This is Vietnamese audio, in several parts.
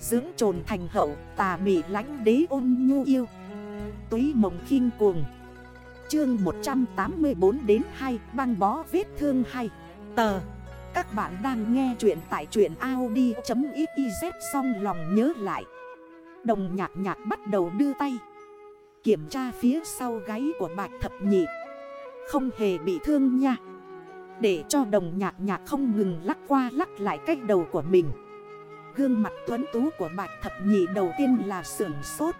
Dưỡng trồn thành hậu, tà mị lánh đế ôn nhu yêu. Túy mộng khinh cuồng. Chương 184 đến 2 băng bó vết thương hay Tờ. Các bạn đang nghe chuyện tại truyện Audi.xyz xong lòng nhớ lại. Đồng nhạc nhạc bắt đầu đưa tay. Kiểm tra phía sau gáy của bạch thập nhị. Không hề bị thương nha. Để cho đồng nhạc nhạc không ngừng lắc qua lắc lại cách đầu của mình. Gương mặt tuấn tú của bạch thập nhị đầu tiên là sưởng sốt.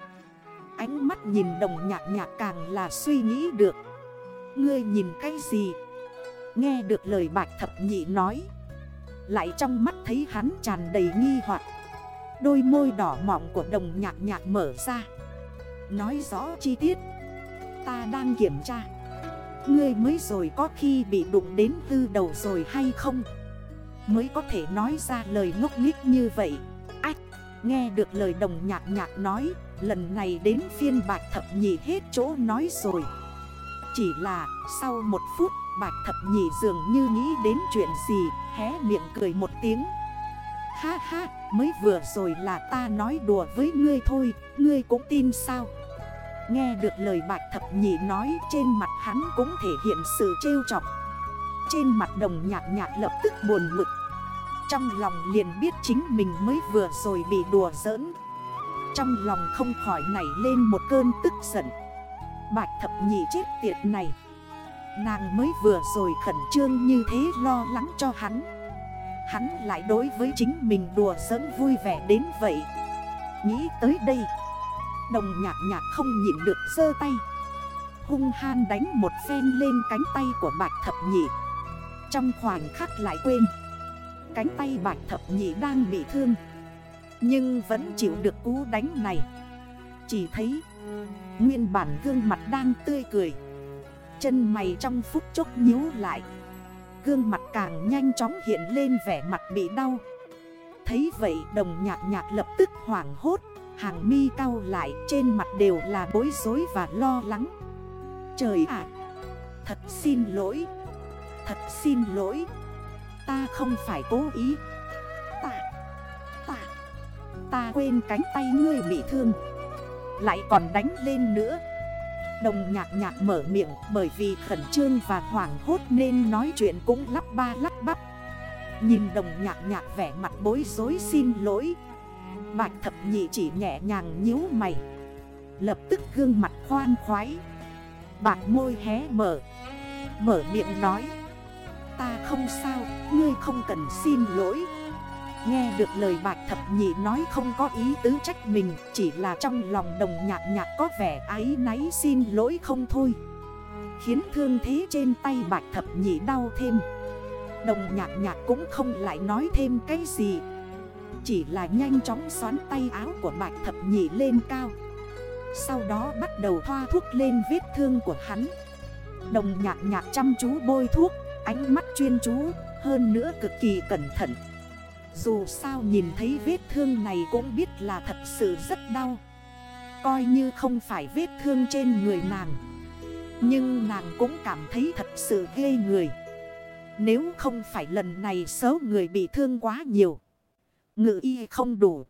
Ánh mắt nhìn đồng nhạc nhạc càng là suy nghĩ được. Ngươi nhìn cái gì? Nghe được lời bạch thập nhị nói. Lại trong mắt thấy hắn tràn đầy nghi hoặc. Đôi môi đỏ mọng của đồng nhạc nhạc mở ra. Nói rõ chi tiết. Ta đang kiểm tra. Ngươi mới rồi có khi bị đụng đến tư đầu rồi hay không? Mới có thể nói ra lời ngốc nghích như vậy. Ách, Nghe được lời đồng nhạc nhạc nói, Lần này đến phiên bạch thập nhị hết chỗ nói rồi. Chỉ là sau một phút, bạch thập nhị dường như nghĩ đến chuyện gì, Hé miệng cười một tiếng. Ha ha, mới vừa rồi là ta nói đùa với ngươi thôi, Ngươi cũng tin sao? Nghe được lời bạch thập nhị nói, Trên mặt hắn cũng thể hiện sự trêu chọc. Trên mặt đồng nhạc nhạc lập tức buồn mực. Trong lòng liền biết chính mình mới vừa rồi bị đùa giỡn. Trong lòng không khỏi nảy lên một cơn tức giận. Bạch thập nhị chết tiệt này. Nàng mới vừa rồi khẩn trương như thế lo lắng cho hắn. Hắn lại đối với chính mình đùa giỡn vui vẻ đến vậy. Nghĩ tới đây, Đồng nhạc nhạc không nhịn được sơ tay. Hung han đánh một phen lên cánh tay của bạch thập nhị. Trong khoảnh khắc lại quên. Cánh tay bạch thập nhị đang bị thương. Nhưng vẫn chịu được cú đánh này. Chỉ thấy, Nguyên bản gương mặt đang tươi cười. Chân mày trong phút chốc nhíu lại. Gương mặt càng nhanh chóng hiện lên vẻ mặt bị đau. Thấy vậy, đồng nhạc nhạc lập tức hoảng hốt. Hàng mi cao lại, trên mặt đều là bối rối và lo lắng. Trời ạ! Thật xin lỗi! Thật xin lỗi! Ta không phải cố ý. Ta Ta Ta quên cánh tay ngươi bị thương. Lại còn đánh lên nữa. Đồng nhạc nhạc mở miệng bởi vì khẩn trương và hoảng hốt nên nói chuyện cũng lắp ba lắp bắp. Nhìn đồng nhạc nhạc vẻ mặt bối rối xin lỗi. Bạch thập nhị chỉ nhẹ nhàng nhíu mày. Lập tức gương mặt khoan khoái. Bạc môi hé mở. Mở miệng nói. Ta không sao, ngươi không cần xin lỗi. Nghe được lời bạch thập nhị nói không có ý tứ trách mình Chỉ là trong lòng đồng nhạc nhạc có vẻ ái náy xin lỗi không thôi. Khiến thương thế trên tay bạch thập nhị đau thêm. Đồng nhạc nhạc cũng không lại nói thêm cái gì. Chỉ là nhanh chóng xoắn tay áo của bạch thập nhị lên cao. Sau đó bắt đầu thoa thuốc lên vết thương của hắn. Đồng nhạc nhạc chăm chú bôi thuốc. Ánh mắt chuyên chú Hơn nữa cực kỳ cẩn thận Dù sao nhìn thấy vết thương này cũng biết là thật sự rất đau Coi như không phải vết thương trên người nàng Nhưng nàng cũng cảm thấy thật sự ghê người Nếu không phải lần này số người bị thương quá nhiều Ngự y không đủ.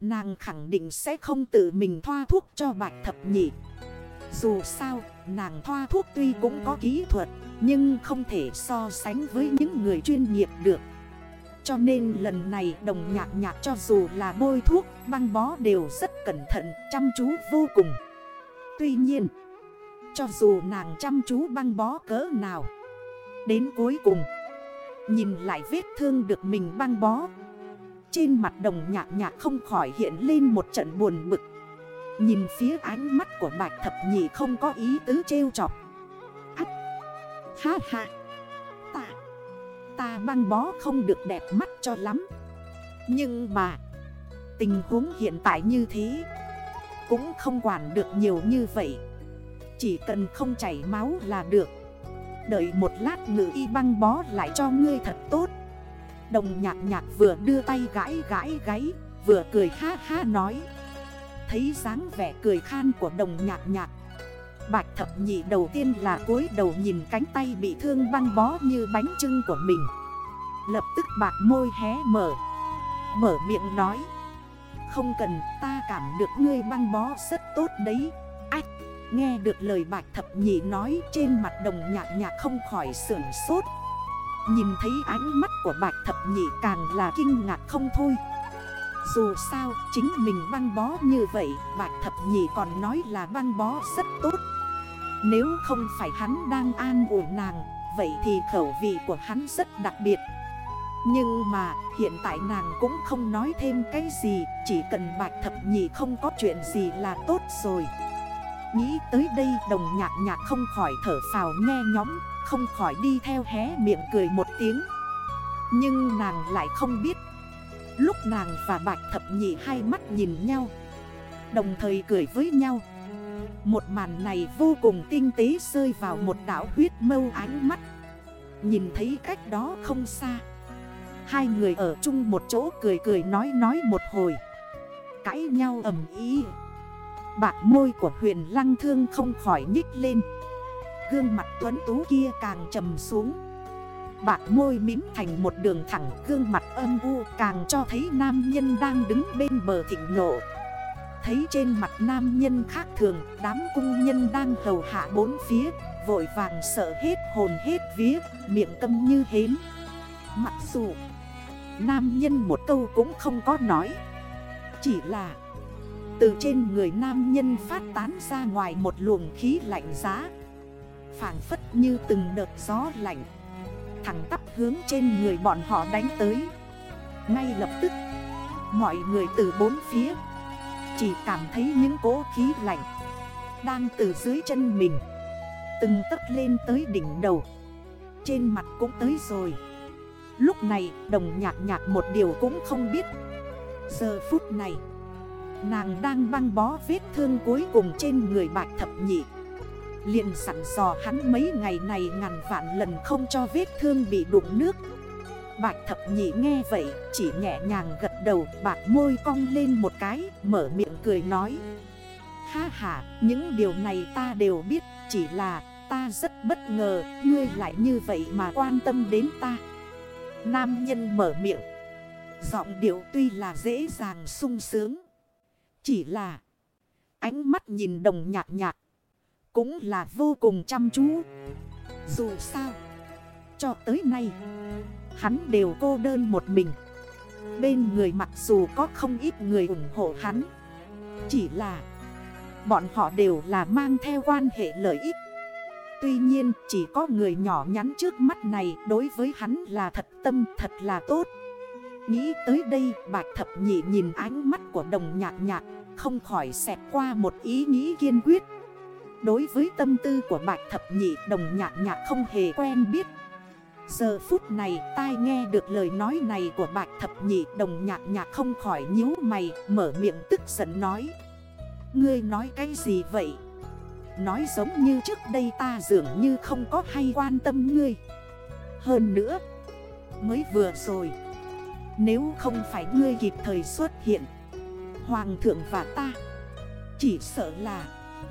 Nàng khẳng định sẽ không tự mình thoa thuốc cho bạch thập nhị. Dù sao, nàng thoa thuốc tuy cũng có kỹ thuật, nhưng không thể so sánh với những người chuyên nghiệp được. Cho nên lần này đồng nhạc nhạc cho dù là bôi thuốc, băng bó đều rất cẩn thận, chăm chú vô cùng. Tuy nhiên, cho dù nàng chăm chú băng bó cỡ nào, đến cuối cùng, nhìn lại vết thương được mình băng bó, trên mặt đồng nhạc nhạc không khỏi hiện lên một trận buồn bực Nhìn phía ánh mắt của bạch thập nhị không có ý tứ trêu chọc Ha ha. Ta Ta băng bó không được đẹp mắt cho lắm. Nhưng mà, Tình huống hiện tại như thế, Cũng không quản được nhiều như vậy. Chỉ cần không chảy máu là được. Đợi một lát ngự y băng bó lại cho ngươi thật tốt. Đồng nhạc nhạc vừa đưa tay gãi gãi gáy, Vừa cười ha ha nói. Thấy dáng vẻ cười khan của đồng nhạc nhạc Bạch thập nhị đầu tiên là cúi đầu nhìn cánh tay bị thương băng bó như bánh trưng của mình. Lập tức bạc môi hé mở. Mở miệng nói. Không cần, ta cảm được ngươi băng bó rất tốt đấy. Ách, Nghe được lời bạch thập nhị nói trên mặt đồng nhạc nhạc không khỏi sưởng sốt. Nhìn thấy ánh mắt của bạch thập nhị càng là kinh ngạc không thôi. Dù sao, chính mình băng bó như vậy, Bạch thập nhị còn nói là băng bó rất tốt. Nếu không phải hắn đang an ủi nàng, Vậy thì khẩu vị của hắn rất đặc biệt. Nhưng mà, hiện tại nàng cũng không nói thêm cái gì, Chỉ cần bạch thập nhị không có chuyện gì là tốt rồi. Nghĩ tới đây, đồng nhạc nhạc không khỏi thở phào nghe nhóm, Không khỏi đi theo hé miệng cười một tiếng. Nhưng nàng lại không biết. Lúc nàng và bạch thập nhị hai mắt nhìn nhau, Đồng thời cười với nhau. Một màn này vô cùng tinh tế rơi vào một đảo huyết mâu ánh mắt. Nhìn thấy cách đó không xa. Hai người ở chung một chỗ cười cười nói nói một hồi. Cãi nhau ầm ý Bạc môi của huyền lăng thương không khỏi nhích lên. Gương mặt tuấn tú kia càng trầm xuống. Bạc môi mím thành một đường thẳng, Gương mặt âm u càng cho thấy nam nhân đang đứng bên bờ thịnh nộ. Thấy trên mặt nam nhân khác thường, Đám cung nhân đang hầu hạ bốn phía, Vội vàng sợ hết hồn hết vía, Miệng câm như hến. Mặc dù, Nam nhân một câu cũng không có nói. Chỉ là, từ trên người nam nhân phát tán ra ngoài một luồng khí lạnh giá Phản phất như từng đợt gió lạnh, Thẳng tắp hướng trên người bọn họ đánh tới. Ngay lập tức, Mọi người từ bốn phía chỉ cảm thấy những cỗ khí lạnh Đang từ dưới chân mình, Từng tấc lên tới đỉnh đầu, Trên mặt cũng tới rồi. Lúc này, đồng nhạc nhạc một điều cũng không biết. Giờ phút này, Nàng đang băng bó vết thương cuối cùng trên người bạch thập nhị. Liền sẵn dò hắn mấy ngày này ngàn vạn lần không cho vết thương bị đụng nước. Bạch thập nhị nghe vậy chỉ nhẹ nhàng gật đầu bạc môi cong lên một cái mở miệng cười nói. Ha ha những điều này ta đều biết chỉ là ta rất bất ngờ ngươi lại như vậy mà quan tâm đến ta. Nam nhân mở miệng. Giọng điệu tuy là dễ dàng sung sướng chỉ là ánh mắt nhìn đồng nhạc nhạc cũng là vô cùng chăm chú. Dù sao, cho tới nay, hắn đều cô đơn một mình. Bên người mặc dù có không ít người ủng hộ hắn, chỉ là bọn họ đều là mang theo quan hệ lợi ích. Tuy nhiên chỉ có người nhỏ nhắn trước mắt này đối với hắn là thật tâm thật là tốt. Nghĩ tới đây bạch thập nhị nhìn ánh mắt của đồng nhạc nhạc Không khỏi xẹt qua một ý nghĩ kiên quyết Đối với tâm tư của bạch thập nhị đồng nhạc nhạc không hề quen biết Giờ phút này tai nghe được lời nói này của bạch thập nhị đồng nhạc nhạc không khỏi nhíu mày, Mở miệng tức giận nói Ngươi nói cái gì vậy? Nói giống như trước đây ta dường như không có hay quan tâm ngươi Hơn nữa, Mới vừa rồi, nếu không phải ngươi kịp thời xuất hiện, Hoàng thượng và ta, Chỉ sợ là